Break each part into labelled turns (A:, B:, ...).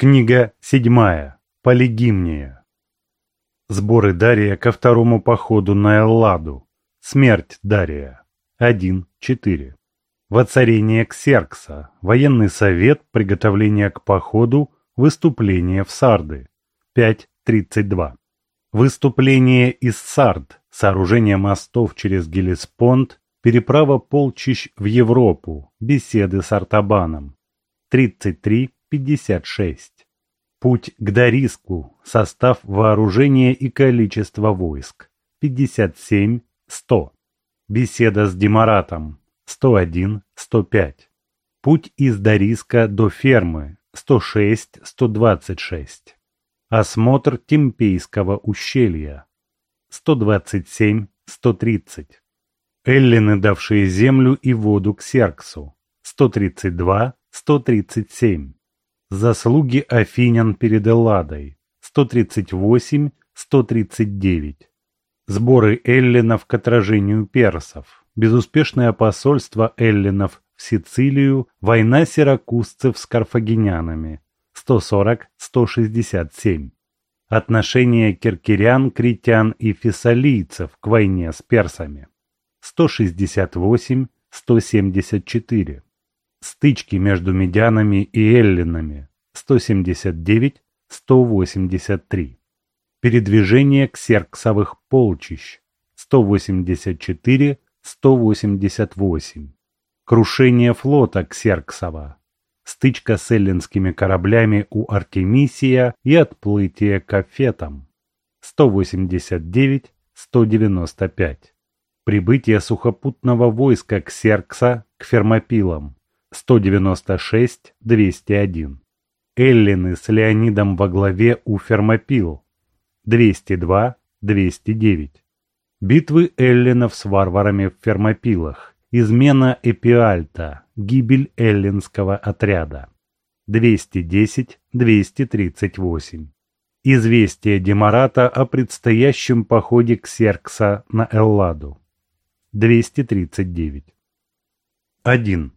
A: Книга седьмая. Полигимния. Сборы Дария ко второму походу на Элладу. Смерть Дария. 1.4. Воцарение Ксеркса. Военный совет. Приготовление к походу. Выступление в Сарды. 5.32. Выступление из Сард. Сооружение мостов через Гелеспонд. Переправа полчищ в Европу. Беседы с Артабаном. 33 56. Путь к Дариску. Состав вооружения и количество войск. 57 100. Беседа с Демаратом. 101 105. Путь из Дариска до фермы. 106 126. Осмотр Темпейского ущелья. 127 130. Эллины, давшие землю и воду к Серксу. 132 137. Заслуги афинян перед Элладой. 138-139. Сборы эллинов к отражению персов. Безуспешное посольство эллинов в Сицилию. Война сиракузцев с карфагенянами. 140-167. Отношение киркирян, критян и фессалийцев к войне с персами. 168-174. Стычки между медянами и эллинами 179-183. Передвижение ксерксовых полчищ 184-188. Крушение флота Ксерксова. Стычка с эллинскими кораблями у Артемисия и отплытие к Афетам. 189-195. Прибытие сухопутного войска Ксеркса к Фермопилам. 196-201. Эллины с Леонидом во главе у Фермопил. 202-209. Битвы эллинов с варварами в Фермопилах. Измена Эпиальта. Гибель эллинского отряда. 210-238. Известие Демарата о предстоящем походе Ксеркса на Элладу. 239. 1.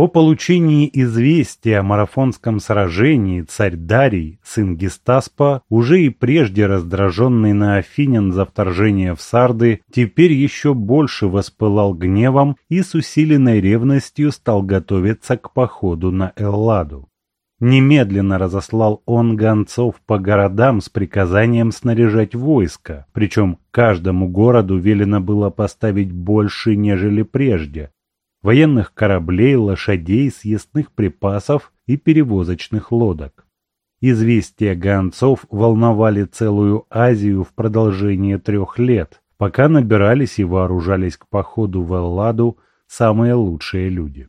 A: По получении известия о марафонском сражении царь Дарий, сын Гестаспа, уже и прежде раздраженный на Афинян за вторжение в Сарды, теперь еще больше воспылал гневом и с усиленной ревностью стал готовиться к походу на Элладу. Немедленно разослал он гонцов по городам с приказанием снаряжать войско, причем каждому городу велено было поставить больше, нежели прежде, военных кораблей, лошадей, съестных припасов и перевозочных лодок. Известия гонцов волновали целую Азию в продолжение трех лет, пока набирались и вооружались к походу в Элладу самые лучшие люди.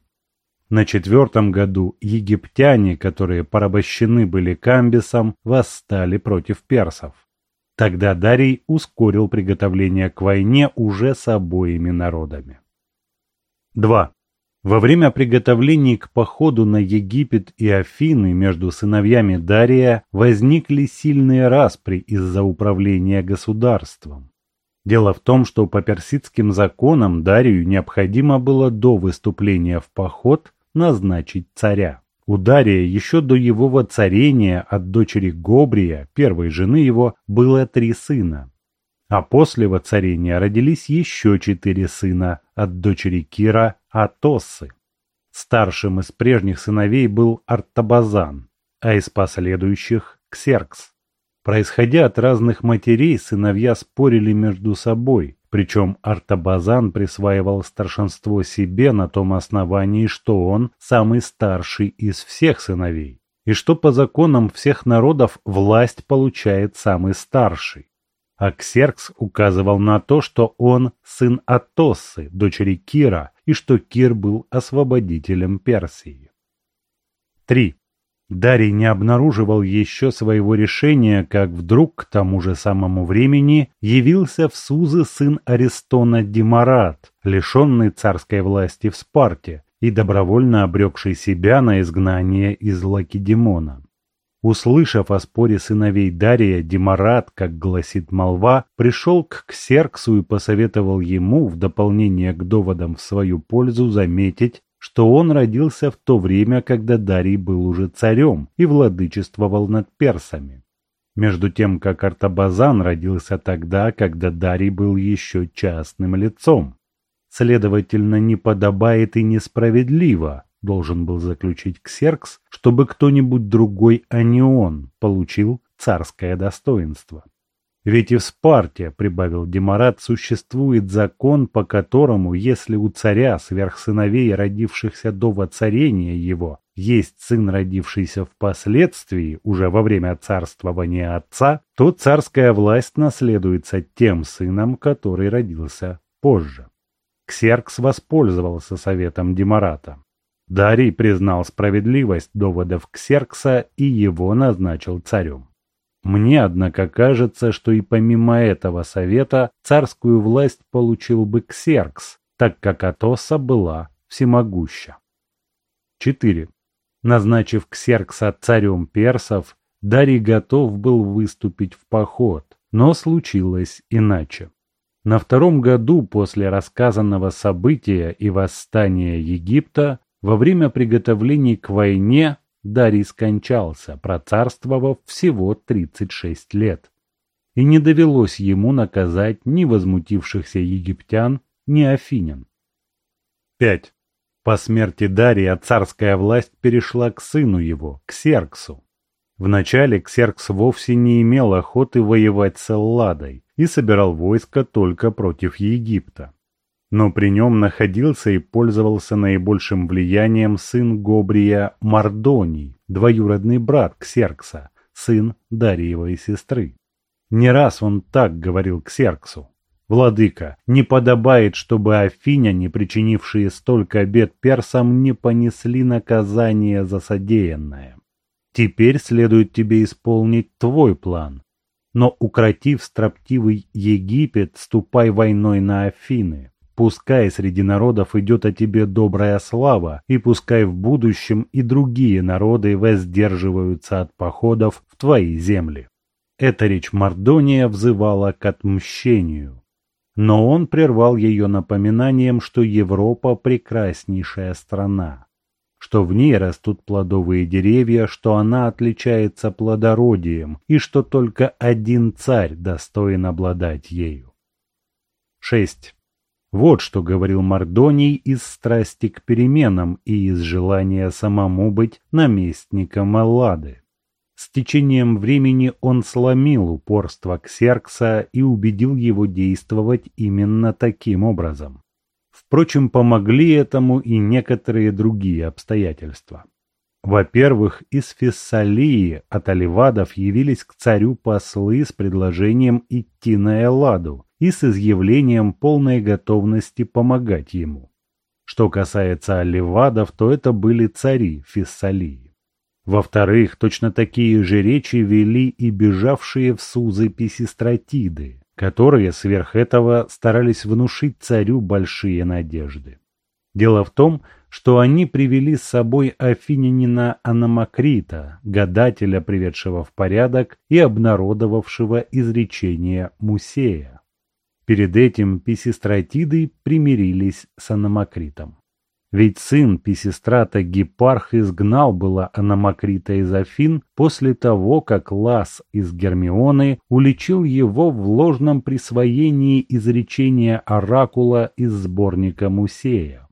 A: На четвертом году египтяне, которые порабощены были Камбисом, восстали против персов. Тогда Дарий ускорил приготовление к войне уже с обоими народами. 2. Во время приготовлений к походу на Египет и Афины между сыновьями Дария возникли сильные распри из-за управления государством. Дело в том, что по персидским законам Дарию необходимо было до выступления в поход назначить царя. У Дария еще до его воцарения от дочери Гобрия, первой жены его, было три сына. А после воцарения родились еще четыре сына от дочери Кира Атоссы. Старшим из прежних сыновей был Артабазан, а из последующих – Ксеркс. Происходя от разных матерей, сыновья спорили между собой, причем Артабазан присваивал старшинство себе на том основании, что он самый старший из всех сыновей, и что по законам всех народов власть получает самый старший. А Ксеркс указывал на то, что он сын Атоссы, дочери Кира, и что Кир был освободителем Персии. 3. Дарий не обнаруживал еще своего решения, как вдруг к тому же самому времени явился в Сузы сын Аристона Демарат, лишенный царской власти в Спарте и добровольно обрекший себя на изгнание из Лакедемона. Услышав о споре сыновей Дария, Демарат, как гласит молва, пришел к Ксерксу и посоветовал ему, в дополнение к доводам в свою пользу, заметить, что он родился в то время, когда Дарий был уже царем и владычествовал над персами. Между тем, как Артабазан родился тогда, когда Дарий был еще частным лицом. Следовательно, не подобает и несправедливо, должен был заключить Ксеркс, чтобы кто-нибудь другой, а не он, получил царское достоинство. Ведь и в Спарте, прибавил Демарат, существует закон, по которому, если у царя сверх сыновей, родившихся до воцарения его, есть сын, родившийся впоследствии, уже во время царствования отца, то царская власть наследуется тем сыном, который родился позже. Ксеркс воспользовался советом Демарата. Дарий признал справедливость доводов Ксеркса и его назначил царем. Мне, однако, кажется, что и помимо этого совета царскую власть получил бы Ксеркс, так как Атоса была всемогуща. 4. Назначив Ксеркса царем персов, Дарий готов был выступить в поход, но случилось иначе. На втором году после рассказанного события и восстания Египта, во время приготовлений к войне, Дарий скончался, процарствовав всего 36 лет. И не довелось ему наказать ни возмутившихся египтян, ни афинян. 5. По смерти Дария царская власть перешла к сыну его, к Серксу. Вначале Ксеркс вовсе не имел охоты воевать с Элладой и собирал войско только против Египта но при нем находился и пользовался наибольшим влиянием сын Гобрия Мардоний, двоюродный брат Ксеркса, сын Дариевой сестры. Не раз он так говорил Ксерксу. «Владыка, не подобает, чтобы афиняне, причинившие столько бед персам, не понесли наказание за содеянное. Теперь следует тебе исполнить твой план, но, укротив строптивый Египет, ступай войной на Афины. Пускай среди народов идет о тебе добрая слава, и пускай в будущем и другие народы воздерживаются от походов в твои земли. Эта речь Мардония взывала к отмщению. Но он прервал ее напоминанием, что Европа прекраснейшая страна, что в ней растут плодовые деревья, что она отличается плодородием, и что только один царь достоин обладать ею. 6. Вот что говорил Мардоний из страсти к переменам и из желания самому быть наместником Эллады. С течением времени он сломил упорство Ксеркса и убедил его действовать именно таким образом. Впрочем, помогли этому и некоторые другие обстоятельства. Во-первых, из Фессалии от Аливадов явились к царю послы с предложением идти на Элладу, и с изъявлением полной готовности помогать ему. Что касается оливадов, то это были цари Фессалии. Во-вторых, точно такие же речи вели и бежавшие в Сузы писистратиды, которые сверх этого старались внушить царю большие надежды. Дело в том, что они привели с собой афинянина Анамакрита, гадателя, приведшего в порядок и обнародовавшего изречение Мусея. Перед этим Писистратиды примирились с Анамакритом. Ведь сын Писистрата Гипарх изгнал было Анамакрита из Афин после того, как Лас из Гермионы уличил его в ложном присвоении изречения оракула из сборника Мусея.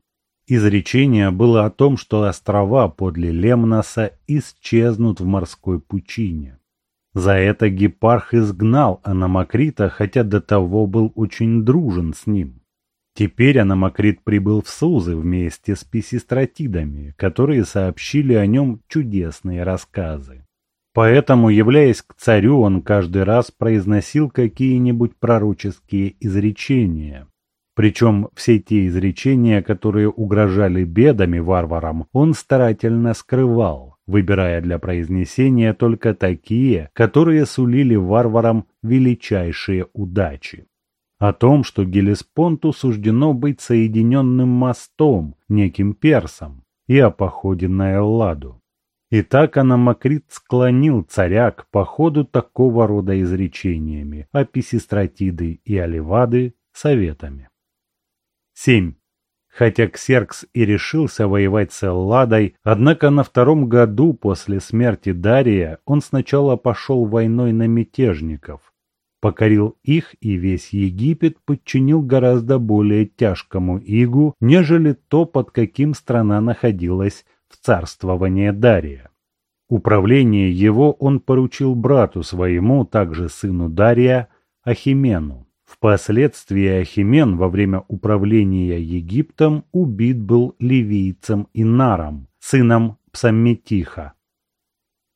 A: Изречение было о том, что острова подле Лемноса исчезнут в морской пучине. За это Гепарх изгнал Анамакрита, хотя до того был очень дружен с ним. Теперь Анамакрит прибыл в Сузы вместе с писистратидами, которые сообщили о нем чудесные рассказы. Поэтому, являясь к царю, он каждый раз произносил какие-нибудь пророческие изречения. Причем все те изречения, которые угрожали бедами варварам, он старательно скрывал выбирая для произнесения только такие, которые сулили варварам величайшие удачи. О том, что Гелеспонту суждено быть соединенным мостом, неким персом, и о походе на Элладу. И так Анамакрит склонил царя к походу такого рода изречениями, а Писистратиды и Оливады советами. 7. Хотя Ксеркс и решился воевать с Элладой, однако на втором году после смерти Дария он сначала пошел войной на мятежников, покорил их и весь Египет подчинил гораздо более тяжкому игу, нежели то, под каким страна находилась в царствовании Дария. Управление его он поручил брату своему, также сыну Дария, Ахимену. Впоследствии Ахимен во время управления Египтом убит был ливийцем Инаром, сыном Псамметиха.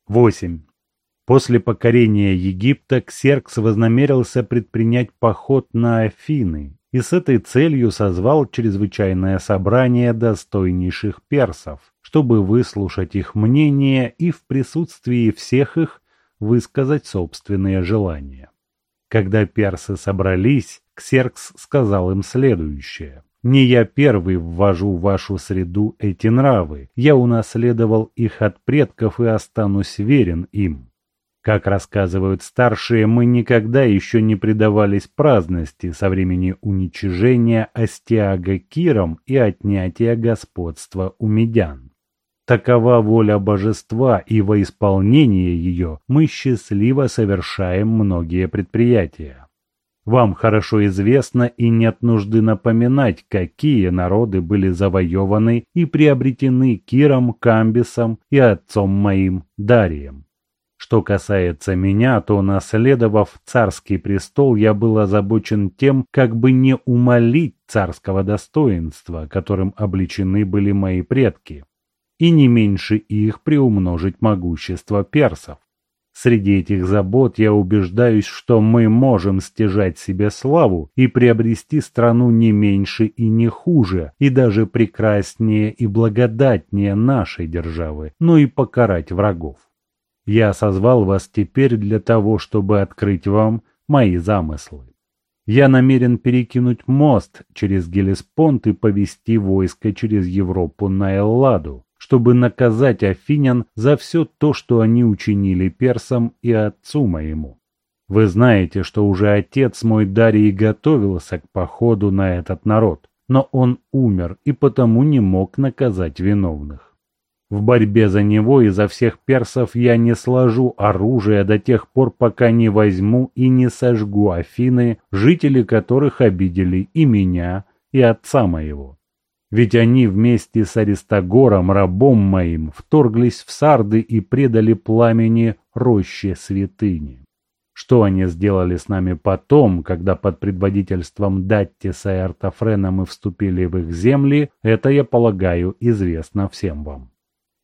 A: 8. После покорения Египта Ксеркс вознамерился предпринять поход на Афины и с этой целью созвал чрезвычайное собрание достойнейших персов, чтобы выслушать их мнение и в присутствии всех их высказать собственные желания. Когда персы собрались, Ксеркс сказал им следующее. «Не я первый ввожу в вашу среду эти нравы, я унаследовал их от предков и останусь верен им. Как рассказывают старшие, мы никогда еще не предавались праздности со времени уничижения Астиага Киром и отнятия господства у медян. Такова воля божества, и во исполнение ее мы счастливо совершаем многие предприятия. Вам хорошо известно и нет нужды напоминать, какие народы были завоеваны и приобретены Киром, Камбисом и отцом моим Дарием. Что касается меня, то, наследовав царский престол, я был озабочен тем, как бы не умолить царского достоинства, которым обличены были мои предки и не меньше их приумножить могущество персов. Среди этих забот я убеждаюсь, что мы можем стяжать себе славу и приобрести страну не меньше и не хуже, и даже прекраснее и благодатнее нашей державы, но и покарать врагов. Я созвал вас теперь для того, чтобы открыть вам мои замыслы. Я намерен перекинуть мост через Гелеспонт и повести войско через Европу на Элладу, чтобы наказать афинян за все то, что они учинили персам и отцу моему. Вы знаете, что уже отец мой Дарий готовился к походу на этот народ, но он умер и потому не мог наказать виновных. В борьбе за него и за всех персов я не сложу оружие до тех пор, пока не возьму и не сожгу Афины, жители которых обидели и меня, и отца моего. Ведь они вместе с Аристогором, рабом моим, вторглись в Сарды и предали пламени рощи святыни. Что они сделали с нами потом, когда под предводительством Даттиса и Артафрена мы вступили в их земли, это, я полагаю, известно всем вам.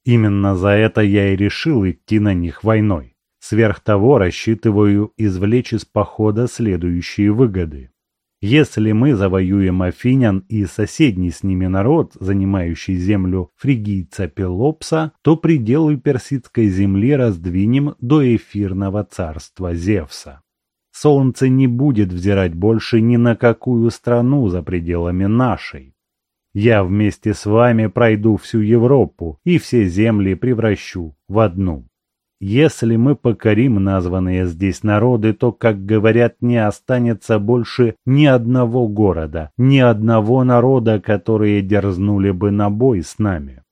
A: Именно за это я и решил идти на них войной. Сверх того рассчитываю извлечь из похода следующие выгоды. Если мы завоюем Афинян и соседний с ними народ, занимающий землю фригийца Пелопса, то пределы персидской земли раздвинем до эфирного царства Зевса. Солнце не будет взирать больше ни на какую страну за пределами нашей. Я вместе с вами пройду всю Европу и все земли превращу в одну. Если мы покорим названные здесь народы, то, как говорят, не останется больше ни одного города, ни одного народа, которые дерзнули бы на бой с нами.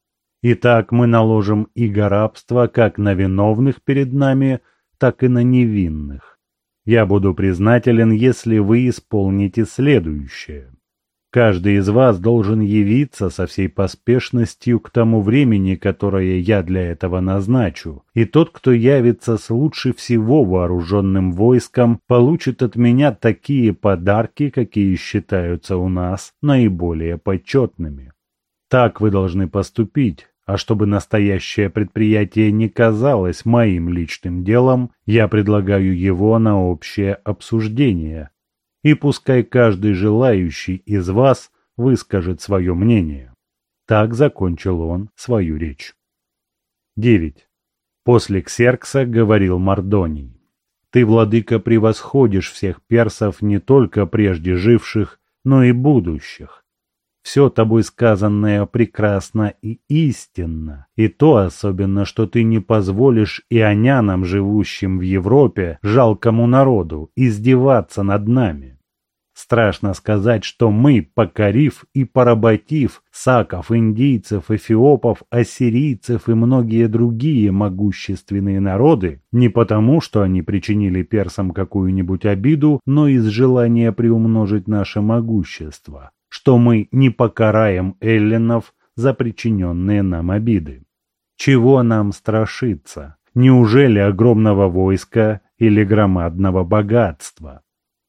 A: Итак, мы наложим иго рабства как на виновных перед нами, так и на невинных. Я буду признателен, если вы исполните следующее. Каждый из вас должен явиться со всей поспешностью к тому времени, которое я для этого назначу, и тот, кто явится с лучше всего вооруженным войском, получит от меня такие подарки, какие считаются у нас наиболее почетными. Так вы должны поступить, а чтобы настоящее предприятие не казалось моим личным делом, я предлагаю его на общее обсуждение, и пускай каждый желающий из вас выскажет свое мнение. Так закончил он свою речь. 9. После Ксеркса говорил Мардоний. Ты, владыка, превосходишь всех персов не только прежде живших, но и будущих. Все тобой сказанное прекрасно и истинно, и то особенно, что ты не позволишь ионянам, живущим в Европе, жалкому народу, издеваться над нами. Страшно сказать, что мы, покорив и поработив саков, индийцев, эфиопов, ассирийцев и многие другие могущественные народы, не потому, что они причинили персам какую-нибудь обиду, но из желания приумножить наше могущество, что мы не покараем эллинов за причиненные нам обиды. Чего нам страшиться? Неужели огромного войска или громадного богатства?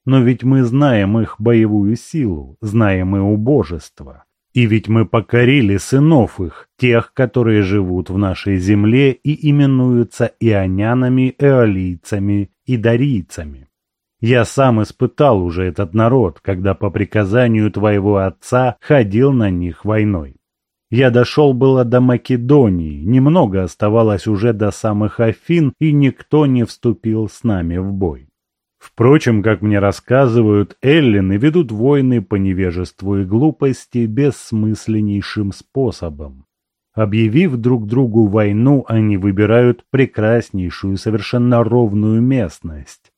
A: Но ведь мы знаем их боевую силу, знаем и убожество. И ведь мы покорили сынов их, тех, которые живут в нашей земле и именуются ионянами, эолийцами и дарийцами. Я сам испытал уже этот народ, когда по приказанию твоего отца ходил на них войной. Я дошел было до Македонии, немного оставалось уже до самых Афин, и никто не вступил с нами в бой. Впрочем, как мне рассказывают, эллины ведут войны по невежеству и глупости бессмысленнейшим способом. Объявив друг другу войну, они выбирают прекраснейшую, совершенно ровную местность.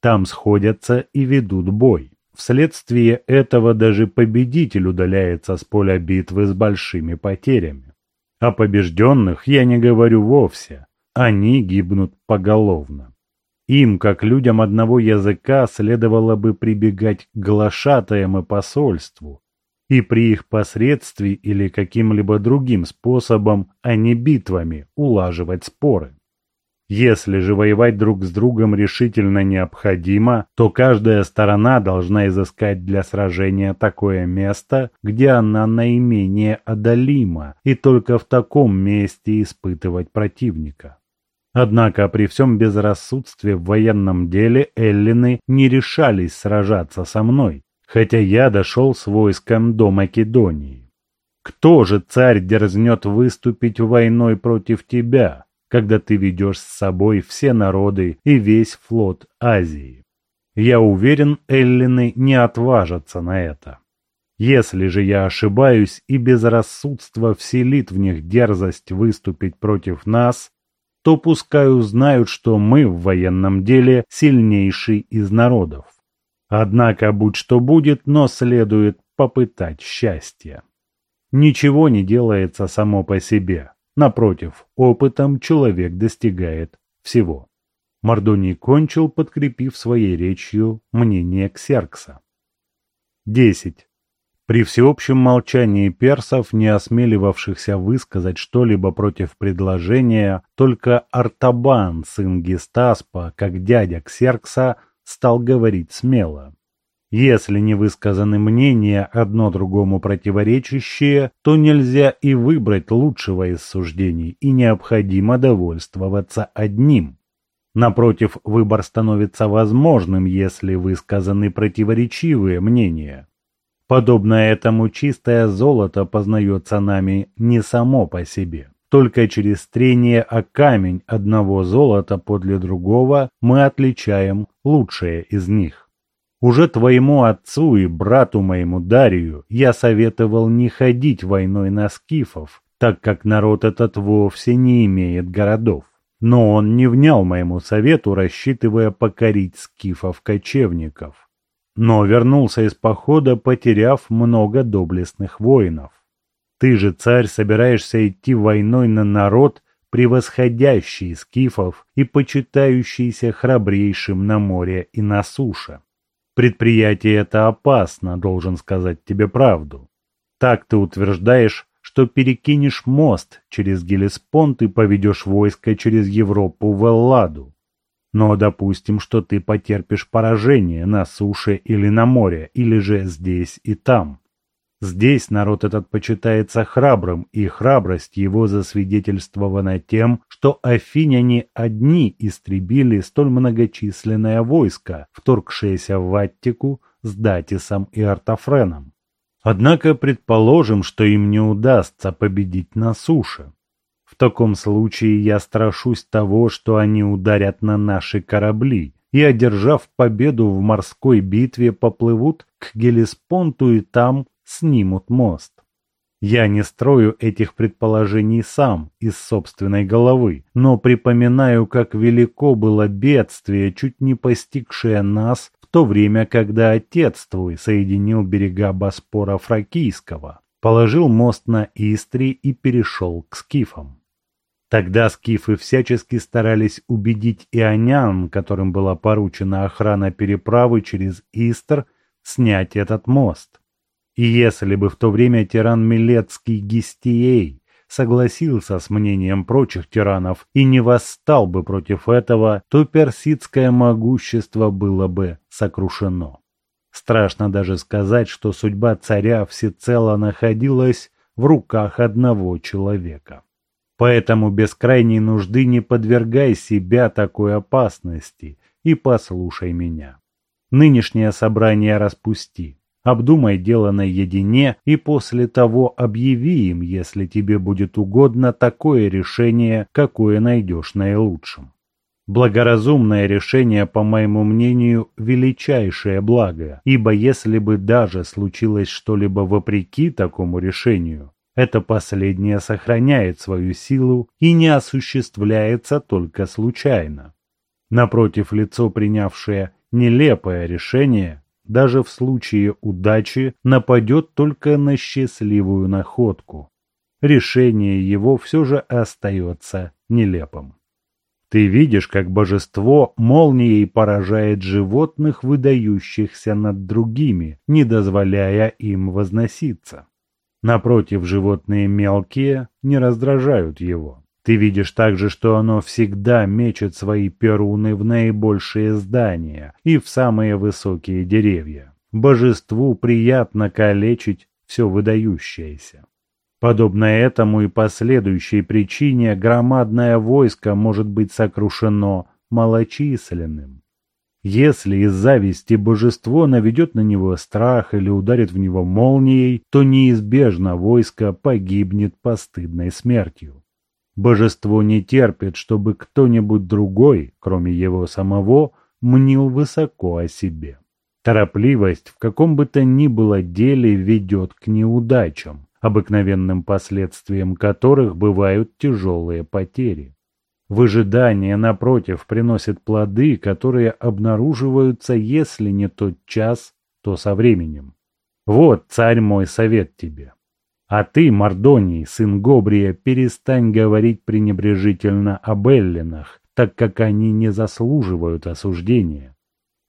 A: Там сходятся и ведут бой. Вследствие этого даже победитель удаляется с поля битвы с большими потерями. О побежденных я не говорю вовсе, они гибнут поголовно. Им, как людям одного языка, следовало бы прибегать к глашатаям и посольству, и при их посредстве или каким-либо другим способом, а не битвами, улаживать споры. Если же воевать друг с другом решительно необходимо, то каждая сторона должна изыскать для сражения такое место, где она наименее одолима, и только в таком месте испытывать противника. Однако при всем безрассудстве в военном деле эллины не решались сражаться со мной, хотя я дошел с войском до Македонии. Кто же царь дерзнет выступить войной против тебя, когда ты ведешь с собой все народы и весь флот Азии? Я уверен, эллины не отважатся на это. Если же я ошибаюсь и безрассудство вселит в них дерзость выступить против нас, то пускай узнают, что мы в военном деле сильнейший из народов. Однако, будь что будет, но следует попытать счастье. Ничего не делается само по себе. Напротив, опытом человек достигает всего. Мордоний кончил, подкрепив своей речью мнение Ксеркса. 10. При всеобщем молчании персов, не осмеливавшихся высказать что-либо против предложения, только Артабан, сын Гестаспа, как дядя Ксеркса, стал говорить смело. Если не высказаны мнения, одно другому противоречащие, то нельзя и выбрать лучшего из суждений, и необходимо довольствоваться одним. Напротив, выбор становится возможным, если высказаны противоречивые мнения. Подобно этому чистое золото познается нами не само по себе. Только через трение о камень одного золота подле другого мы отличаем лучшее из них. Уже твоему отцу и брату моему Дарию я советовал не ходить войной на скифов, так как народ этот вовсе не имеет городов. Но он не внял моему совету, рассчитывая покорить скифов-кочевников но вернулся из похода, потеряв много доблестных воинов. Ты же, царь, собираешься идти войной на народ, превосходящий скифов и почитающийся храбрейшим на море и на суше. Предприятие это опасно, должен сказать тебе правду. Так ты утверждаешь, что перекинешь мост через Гелеспонт и поведешь войско через Европу в Элладу. Но допустим, что ты потерпишь поражение на суше или на море, или же здесь и там. Здесь народ этот почитается храбрым, и храбрость его засвидетельствована тем, что афиняне одни истребили столь многочисленное войско, вторгшееся в Аттику с Датисом и Артафреном. Однако предположим, что им не удастся победить на суше. В таком случае я страшусь того, что они ударят на наши корабли и, одержав победу в морской битве, поплывут к Гелеспонту и там снимут мост. Я не строю этих предположений сам, из собственной головы, но припоминаю, как велико было бедствие, чуть не постигшее нас в то время, когда отец твой соединил берега Боспора Фракийского, положил мост на Истри и перешел к скифам. Тогда скифы всячески старались убедить ионян, которым была поручена охрана переправы через Истр, снять этот мост. И если бы в то время тиран Милецкий Гистией согласился с мнением прочих тиранов и не восстал бы против этого, то персидское могущество было бы сокрушено. Страшно даже сказать, что судьба царя всецело находилась в руках одного человека. Поэтому без крайней нужды не подвергай себя такой опасности и послушай меня. Нынешнее собрание распусти. Обдумай дело наедине и после того объяви им, если тебе будет угодно, такое решение, какое найдешь наилучшим. Благоразумное решение, по моему мнению, величайшее благо, ибо если бы даже случилось что-либо вопреки такому решению, это последнее сохраняет свою силу и не осуществляется только случайно. Напротив, лицо, принявшее нелепое решение, даже в случае удачи нападет только на счастливую находку. Решение его все же остается нелепым. Ты видишь, как божество молнией поражает животных, выдающихся над другими, не дозволяя им возноситься. Напротив, животные мелкие не раздражают его. Ты видишь также, что оно всегда мечет свои перуны в наибольшие здания и в самые высокие деревья. Божеству приятно калечить все выдающееся. Подобно этому и последующей причине громадное войско может быть сокрушено малочисленным. Если из зависти божество наведет на него страх или ударит в него молнией, то неизбежно войско погибнет постыдной смертью. Божество не терпит, чтобы кто-нибудь другой, кроме его самого, мнил высоко о себе. Торопливость в каком бы то ни было деле ведет к неудачам, обыкновенным последствием которых бывают тяжелые потери. Выжидание, напротив, приносит плоды, которые обнаруживаются, если не тот час, то со временем. Вот, царь мой, совет тебе. А ты, Мордоний, сын Гобрия, перестань говорить пренебрежительно об эллинах, так как они не заслуживают осуждения.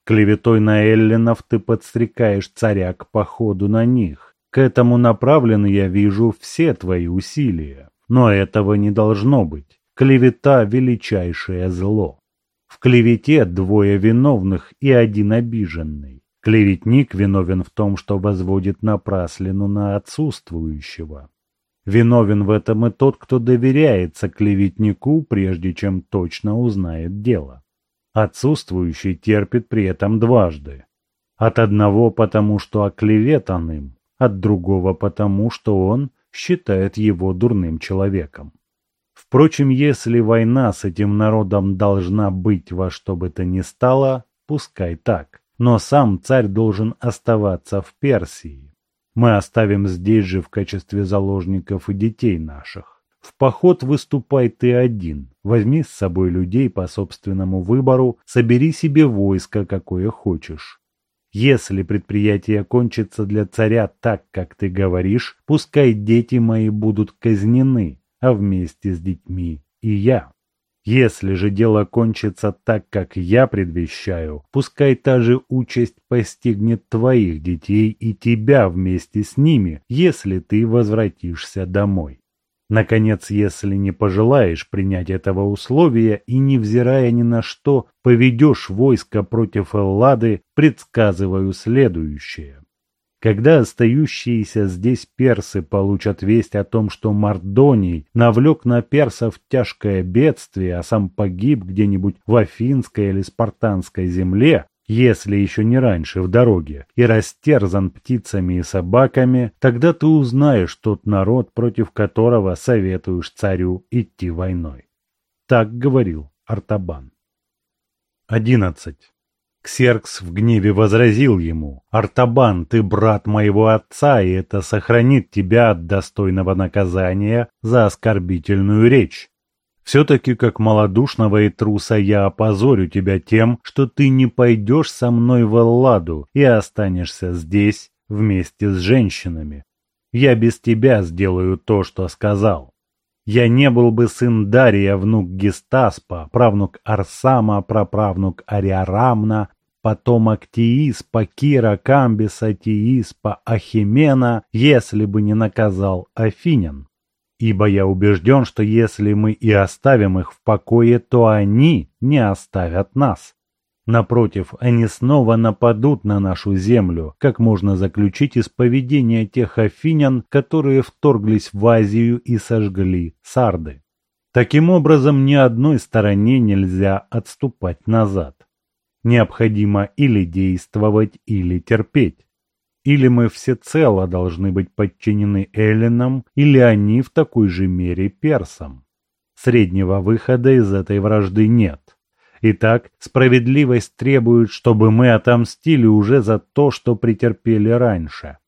A: Клеветой на эллинов ты подстрекаешь царя к походу на них. К этому направлены, я вижу, все твои усилия. Но этого не должно быть. Клевета – величайшее зло. В клевете двое виновных и один обиженный. Клеветник виновен в том, что возводит напраслину на отсутствующего. Виновен в этом и тот, кто доверяется клеветнику, прежде чем точно узнает дело. Отсутствующий терпит при этом дважды. От одного потому, что оклеветан им, от другого потому, что он считает его дурным человеком. Впрочем, если война с этим народом должна быть во что бы то ни стало, пускай так но сам царь должен оставаться в Персии. Мы оставим здесь же в качестве заложников и детей наших. В поход выступай ты один, возьми с собой людей по собственному выбору, собери себе войско, какое хочешь. Если предприятие кончится для царя так, как ты говоришь, пускай дети мои будут казнены, а вместе с детьми и я. Если же дело кончится так, как я предвещаю, пускай та же участь постигнет твоих детей и тебя вместе с ними, если ты возвратишься домой. Наконец, если не пожелаешь принять этого условия и, невзирая ни на что, поведешь войско против Эллады, предсказываю следующее. Когда остающиеся здесь персы получат весть о том, что Мардоний навлек на персов тяжкое бедствие, а сам погиб где-нибудь в Афинской или Спартанской земле, если еще не раньше в дороге, и растерзан птицами и собаками, тогда ты узнаешь тот народ, против которого советуешь царю идти войной. Так говорил Артабан. Одиннадцать. Ксеркс в гневе возразил ему, «Артабан, ты брат моего отца, и это сохранит тебя от достойного наказания за оскорбительную речь. Все-таки как малодушного и труса я опозорю тебя тем, что ты не пойдешь со мной в Элладу и останешься здесь вместе с женщинами. Я без тебя сделаю то, что сказал. Я не был бы сын Дария, внук Гестаспа, правнук Арсама, праправнук Ариарамна, потомок Тииспа, Кира, Камбиса, Тииспа, Ахимена, если бы не наказал Афинян. Ибо я убежден, что если мы и оставим их в покое, то они не оставят нас. Напротив, они снова нападут на нашу землю, как можно заключить из поведения тех афинян, которые вторглись в Азию и сожгли Сарды. Таким образом, ни одной стороне нельзя отступать назад. Необходимо или действовать, или терпеть. Или мы всецело должны быть подчинены эллинам, или они в такой же мере персам. Среднего выхода из этой вражды нет. Итак, справедливость требует, чтобы мы отомстили уже за то, что претерпели раньше.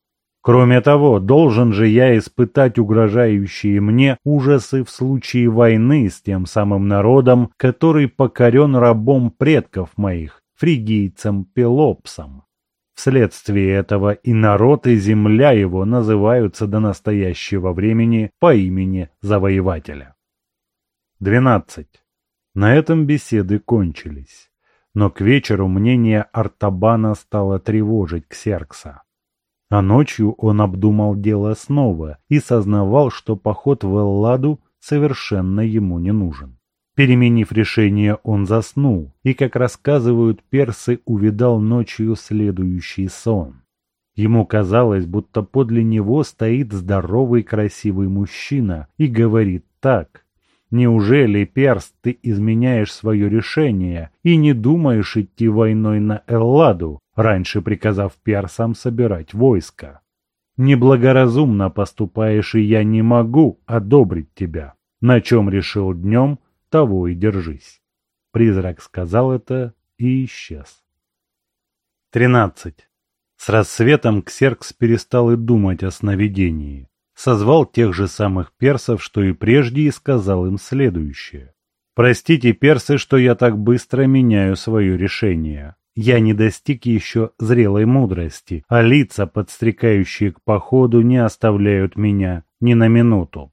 A: Кроме того, должен же я испытать угрожающие мне ужасы в случае войны с тем самым народом, который покорен рабом предков моих, фригийцем Пелопсом. Вследствие этого и народ, и земля его называются до настоящего времени по имени завоевателя. 12. На этом беседы кончились. Но к вечеру мнение Артабана стало тревожить Ксеркса. А ночью он обдумал дело снова и сознавал, что поход в Элладу совершенно ему не нужен. Переменив решение, он заснул и, как рассказывают персы, увидал ночью следующий сон. Ему казалось, будто подле него стоит здоровый красивый мужчина и говорит так. «Неужели, перс, ты изменяешь свое решение и не думаешь идти войной на Элладу, раньше приказав персам собирать войско? Неблагоразумно поступаешь, и я не могу одобрить тебя. На чем решил днем, того и держись. Призрак сказал это и исчез. 13. С рассветом Ксеркс перестал и думать о сновидении. Созвал тех же самых персов, что и прежде, и сказал им следующее. «Простите, персы, что я так быстро меняю свое решение. Я не достиг еще зрелой мудрости, а лица, подстрекающие к походу, не оставляют меня ни на минуту.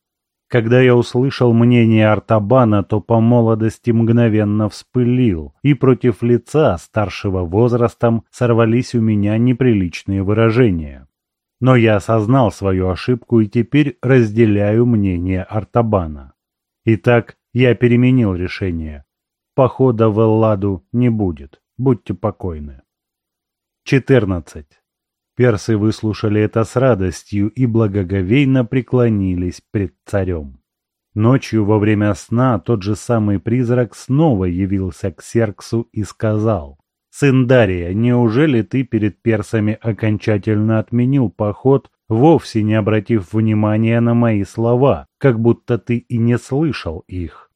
A: Когда я услышал мнение Артабана, то по молодости мгновенно вспылил, и против лица старшего возрастом сорвались у меня неприличные выражения. Но я осознал свою ошибку и теперь разделяю мнение Артабана. Итак, я переменил решение. Похода в Элладу не будет, будьте покойны. 14. Персы выслушали это с радостью и благоговейно преклонились пред царем. Ночью во время сна тот же самый призрак снова явился к Серксу и сказал, «Сын неужели ты перед персами окончательно отменил поход, вовсе не обратив внимания на мои слова, как будто ты и не слышал их?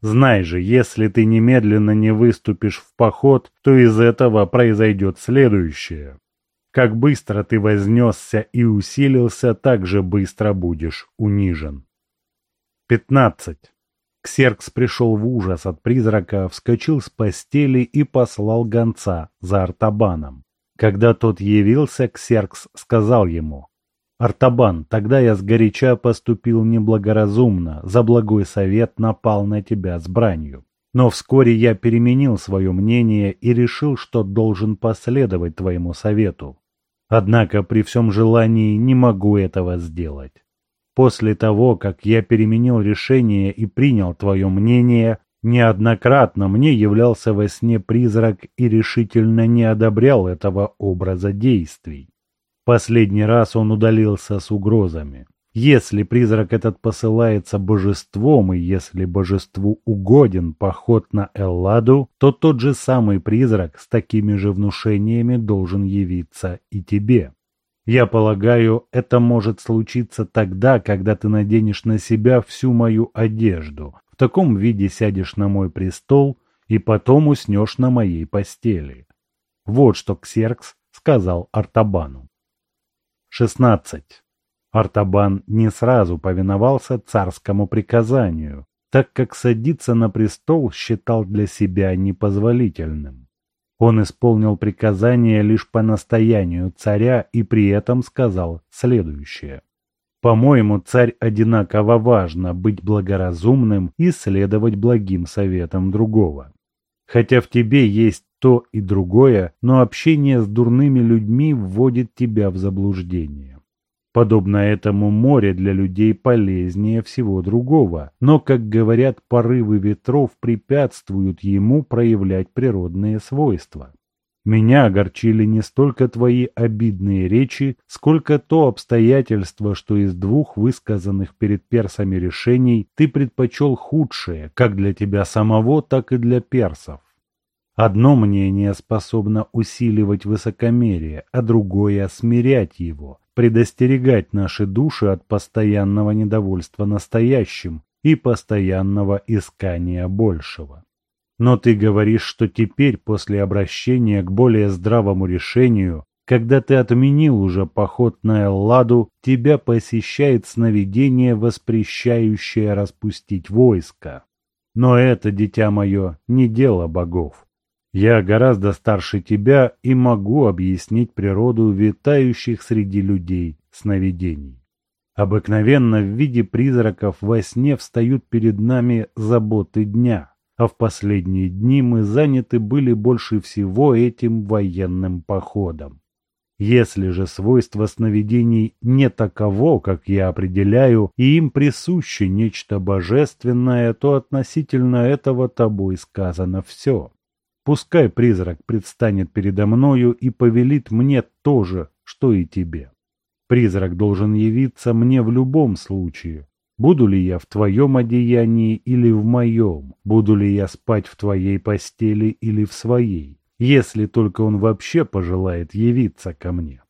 A: Знай же, если ты немедленно не выступишь в поход, то из этого произойдет следующее. Как быстро ты вознесся и усилился, так же быстро будешь унижен. 15. Ксеркс пришел в ужас от призрака, вскочил с постели и послал гонца за Артабаном. Когда тот явился, Ксеркс сказал ему, «Артабан, тогда я сгоряча поступил неблагоразумно, за благой совет напал на тебя с бранью. Но вскоре я переменил свое мнение и решил, что должен последовать твоему совету. Однако при всем желании не могу этого сделать. После того, как я переменил решение и принял твое мнение, неоднократно мне являлся во сне призрак и решительно не одобрял этого образа действий. Последний раз он удалился с угрозами. Если призрак этот посылается божеством, и если божеству угоден поход на Элладу, то тот же самый призрак с такими же внушениями должен явиться и тебе. Я полагаю, это может случиться тогда, когда ты наденешь на себя всю мою одежду, в таком виде сядешь на мой престол и потом уснешь на моей постели. Вот что Ксеркс сказал Артабану. 16. Артабан не сразу повиновался царскому приказанию, так как садиться на престол считал для себя непозволительным. Он исполнил приказание лишь по настоянию царя и при этом сказал следующее. По-моему, царь одинаково важно быть благоразумным и следовать благим советам другого. Хотя в тебе есть то и другое, но общение с дурными людьми вводит тебя в заблуждение. Подобно этому море для людей полезнее всего другого, но, как говорят, порывы ветров препятствуют ему проявлять природные свойства. Меня огорчили не столько твои обидные речи, сколько то обстоятельство, что из двух высказанных перед персами решений ты предпочел худшее, как для тебя самого, так и для персов. Одно мнение способно усиливать высокомерие, а другое – смирять его, предостерегать наши души от постоянного недовольства настоящим и постоянного искания большего. Но ты говоришь, что теперь, после обращения к более здравому решению, когда ты отменил уже поход на Элладу, тебя посещает сновидение, воспрещающее распустить войско. Но это, дитя мое, не дело богов. Я гораздо старше тебя и могу объяснить природу витающих среди людей сновидений. Обыкновенно в виде призраков во сне встают перед нами заботы дня – а в последние дни мы заняты были больше всего этим военным походом. Если же свойство сновидений не таково, как я определяю, и им присуще нечто божественное, то относительно этого тобой сказано все. Пускай призрак предстанет передо мною и повелит мне то же, что и тебе. Призрак должен явиться мне в любом случае, Буду ли я в твоем одеянии или в моем? Буду ли я спать в твоей постели или в своей? Если только он вообще пожелает явиться ко мне.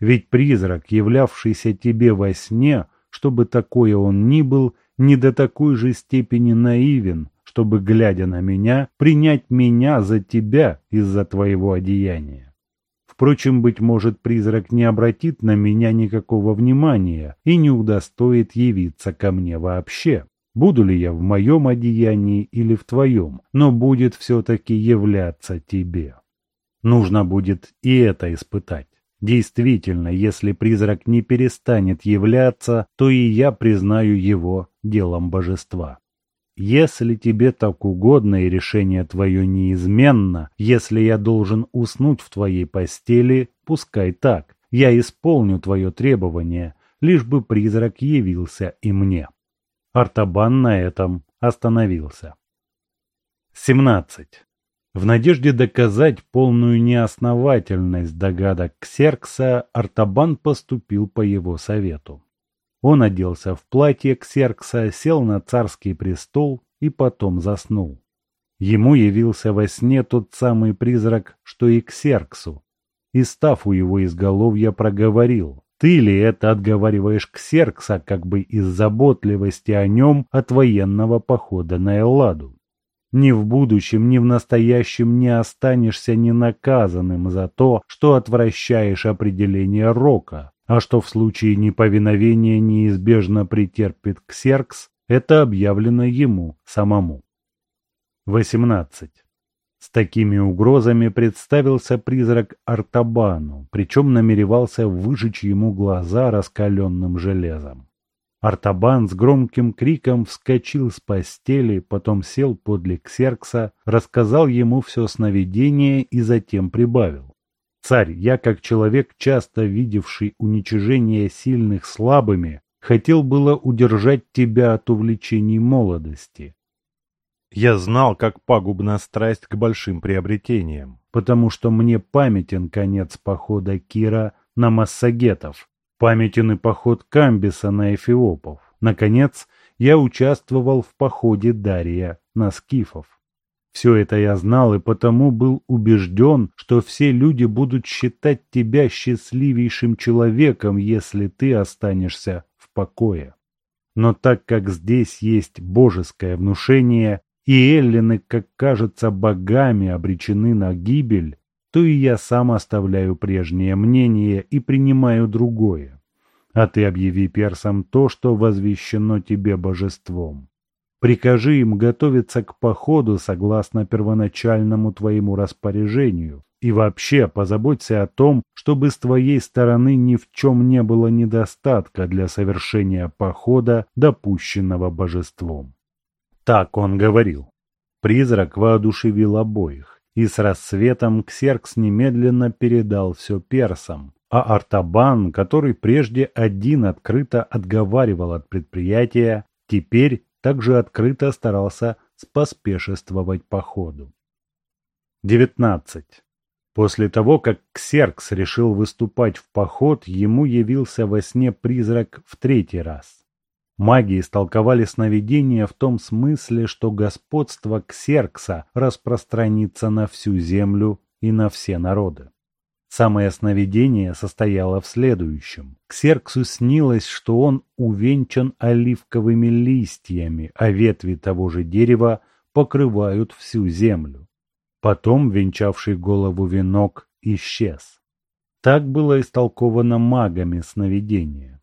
A: Ведь призрак, являвшийся тебе во сне, чтобы такое он ни был, не до такой же степени наивен, чтобы, глядя на меня, принять меня за тебя из-за твоего одеяния. Впрочем, быть может, призрак не обратит на меня никакого внимания и не удостоит явиться ко мне вообще. Буду ли я в моем одеянии или в твоем, но будет все-таки являться тебе. Нужно будет и это испытать. Действительно, если призрак не перестанет являться, то и я признаю его делом божества. Если тебе так угодно и решение твое неизменно, если я должен уснуть в твоей постели, пускай так. Я исполню твое требование, лишь бы призрак явился и мне. Артабан на этом остановился. 17. В надежде доказать полную неосновательность догадок Ксеркса, Артабан поступил по его совету. Он оделся в платье Ксеркса, сел на царский престол и потом заснул. Ему явился во сне тот самый призрак, что и Ксерксу, и, став у его изголовья, проговорил, «Ты ли это отговариваешь Ксеркса как бы из заботливости о нем от военного похода на Элладу? Ни в будущем, ни в настоящем не останешься ненаказанным за то, что отвращаешь определение рока, а что в случае неповиновения неизбежно претерпит Ксеркс, это объявлено ему самому. 18. С такими угрозами представился призрак Артабану, причем намеревался выжечь ему глаза раскаленным железом. Артабан с громким криком вскочил с постели, потом сел подле Ксеркса, рассказал ему все сновидение и затем прибавил. Царь, я как человек, часто видевший уничижение сильных слабыми, хотел было удержать тебя от увлечений молодости. Я знал, как пагубна страсть к большим приобретениям, потому что мне памятен конец похода Кира на массагетов, памятен и поход Камбиса на эфиопов. Наконец, я участвовал в походе Дария на скифов. Все это я знал и потому был убежден, что все люди будут считать тебя счастливейшим человеком, если ты останешься в покое. Но так как здесь есть божеское внушение, и эллины, как кажется, богами обречены на гибель, то и я сам оставляю прежнее мнение и принимаю другое. А ты объяви персам то, что возвещено тебе божеством. Прикажи им готовиться к походу согласно первоначальному твоему распоряжению, и вообще позаботься о том, чтобы с твоей стороны ни в чем не было недостатка для совершения похода, допущенного божеством. Так он говорил. Призрак воодушевил обоих, и с рассветом Ксеркс немедленно передал все персам, а Артабан, который прежде один открыто отговаривал от предприятия, теперь также открыто старался споспешествовать походу. 19. После того, как Ксеркс решил выступать в поход, ему явился во сне призрак в третий раз. Маги истолковали сновидение в том смысле, что господство Ксеркса распространится на всю землю и на все народы. Самое сновидение состояло в следующем. Ксерксу снилось, что он увенчан оливковыми листьями, а ветви того же дерева покрывают всю землю. Потом венчавший голову венок исчез. Так было истолковано магами сновидения.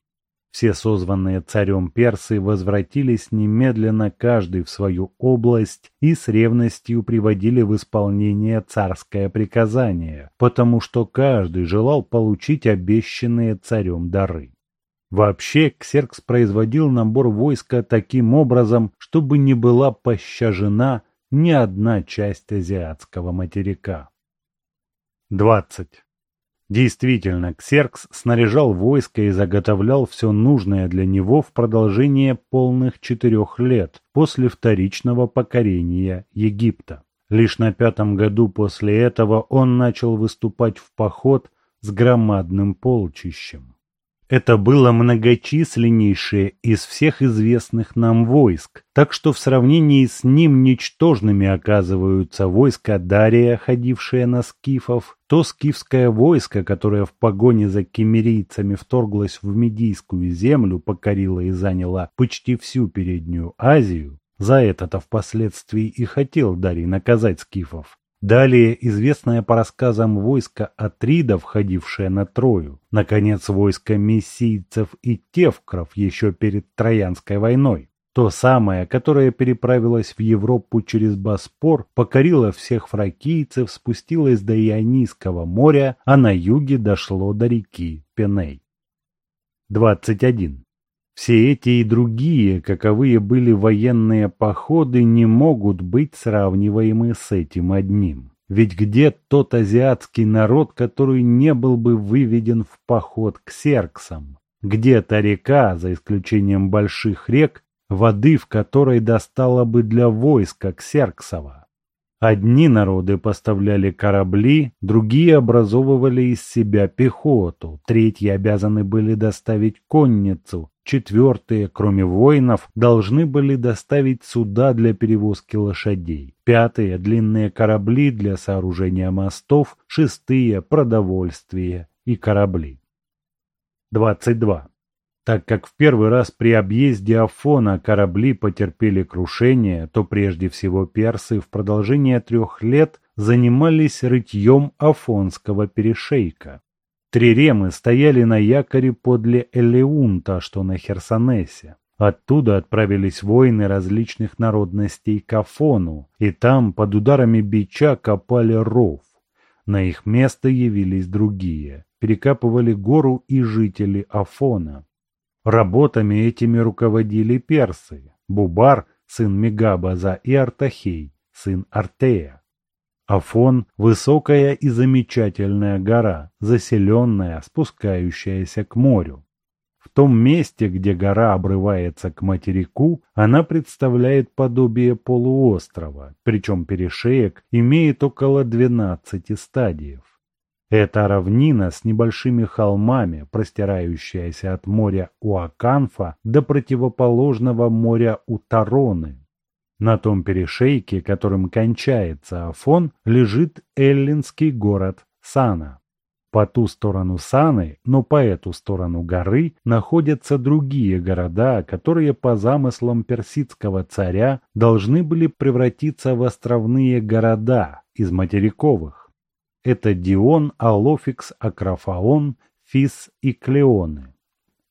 A: Все созванные царем персы возвратились немедленно каждый в свою область и с ревностью приводили в исполнение царское приказание, потому что каждый желал получить обещанные царем дары. Вообще, Ксеркс производил набор войска таким образом, чтобы не была пощажена ни одна часть азиатского материка. 20. Действительно, Ксеркс снаряжал войско и заготовлял все нужное для него в продолжение полных четырех лет после вторичного покорения Египта. Лишь на пятом году после этого он начал выступать в поход с громадным полчищем. Это было многочисленнейшее из всех известных нам войск, так что в сравнении с ним ничтожными оказываются войска Дария, ходившие на скифов, то скифское войско, которое в погоне за кемерийцами вторглось в Медийскую землю, покорило и заняло почти всю Переднюю Азию, за это-то впоследствии и хотел Дарий наказать скифов. Далее известное по рассказам войско Атридов, входившее на Трою. Наконец, войско мессийцев и тевкров еще перед Троянской войной. То самое, которое переправилось в Европу через Боспор, покорило всех фракийцев, спустилось до Ионийского моря, а на юге дошло до реки Пеней. 21. Все эти и другие, каковые были военные походы, не могут быть сравниваемы с этим одним. Ведь где тот азиатский народ, который не был бы выведен в поход к серксам? Где та река, за исключением больших рек, воды в которой достала бы для войска Ксерксова? Одни народы поставляли корабли, другие образовывали из себя пехоту, третьи обязаны были доставить конницу, четвертые, кроме воинов, должны были доставить суда для перевозки лошадей, пятые – длинные корабли для сооружения мостов, шестые – продовольствие и корабли. 22. Так как в первый раз при объезде Афона корабли потерпели крушение, то прежде всего персы в продолжение трех лет занимались рытьем Афонского перешейка. Триремы стояли на якоре подле Элеунта, что на Херсонесе. Оттуда отправились воины различных народностей к Афону, и там под ударами бича копали ров. На их место явились другие, перекапывали гору и жители Афона. Работами этими руководили персы, Бубар, сын Мегабаза, и Артахей, сын Артея. Афон – высокая и замечательная гора, заселенная, спускающаяся к морю. В том месте, где гора обрывается к материку, она представляет подобие полуострова, причем перешеек имеет около 12 стадиев. Это равнина с небольшими холмами, простирающаяся от моря Уаканфа до противоположного моря Утароны. На том перешейке, которым кончается Афон, лежит эллинский город Сана. По ту сторону Саны, но по эту сторону горы, находятся другие города, которые по замыслам персидского царя должны были превратиться в островные города из материковых. Это Дион, Алофикс, Акрофаон, Фис и Клеоны.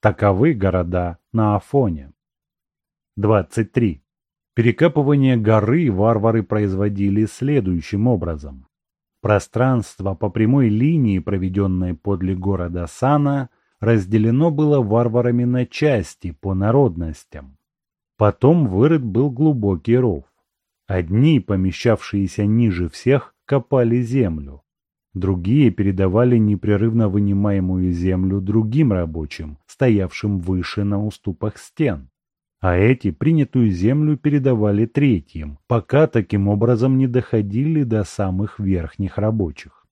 A: Таковы города на Афоне. 23. Перекапывание горы варвары производили следующим образом. Пространство по прямой линии, проведенной подле города Сана, разделено было варварами на части по народностям. Потом вырыт был глубокий ров. Одни, помещавшиеся ниже всех, копали землю. Другие передавали непрерывно вынимаемую землю другим рабочим, стоявшим выше на уступах стен. А эти принятую землю передавали третьим, пока таким образом не доходили до самых верхних рабочих.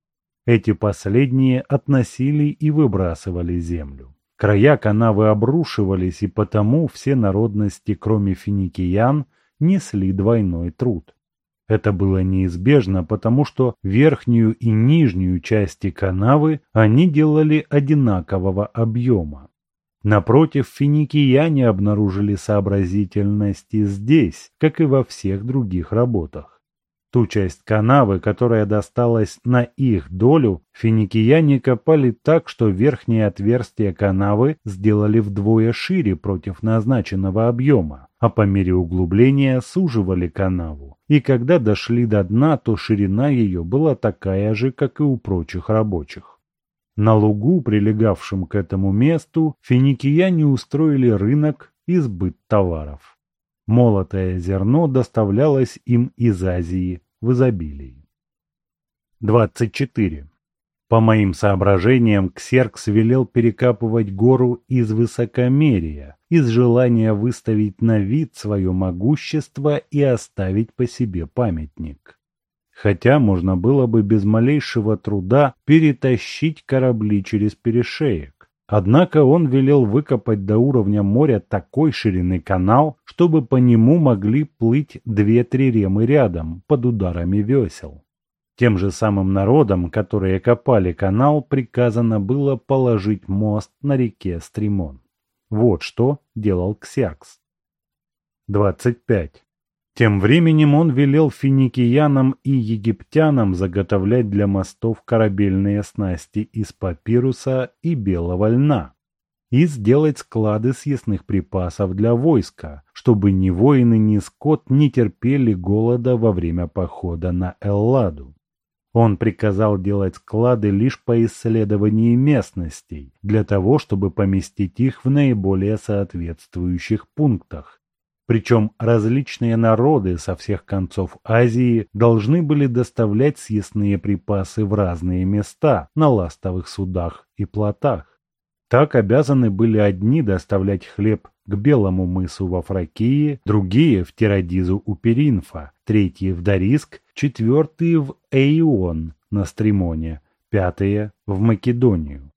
A: Эти последние относили и выбрасывали землю. Края канавы обрушивались, и потому все народности, кроме финикиян, несли двойной труд. Это было неизбежно, потому что верхнюю и нижнюю части канавы они делали одинакового объема. Напротив, финикияне обнаружили сообразительность здесь, как и во всех других работах. Ту часть канавы, которая досталась на их долю, финикияне копали так, что верхнее отверстие канавы сделали вдвое шире против назначенного объема, а по мере углубления суживали канаву. И когда дошли до дна, то ширина ее была такая же, как и у прочих рабочих. На лугу, прилегавшем к этому месту, финикияне устроили рынок и сбыт товаров. Молотое зерно доставлялось им из Азии в изобилии. 24. По моим соображениям, Ксеркс велел перекапывать гору из высокомерия, из желания выставить на вид свое могущество и оставить по себе памятник. Хотя можно было бы без малейшего труда перетащить корабли через перешеек. Однако он велел выкопать до уровня моря такой ширины канал, чтобы по нему могли плыть две-три ремы рядом под ударами весел. Тем же самым народам, которые копали канал, приказано было положить мост на реке Стримон. Вот что делал Ксеркс. 25. Тем временем он велел финикиянам и египтянам заготовлять для мостов корабельные снасти из папируса и белого льна и сделать склады съестных припасов для войска, чтобы ни воины, ни скот не терпели голода во время похода на Элладу. Он приказал делать склады лишь по исследовании местностей, для того, чтобы поместить их в наиболее соответствующих пунктах, причем различные народы со всех концов Азии должны были доставлять съестные припасы в разные места на ластовых судах и плотах. Так обязаны были одни доставлять хлеб к Белому мысу во Фракии, другие в Тирадизу у Перинфа, третьи в Дариск, четвертые в Эион на Стримоне, пятые в Македонию.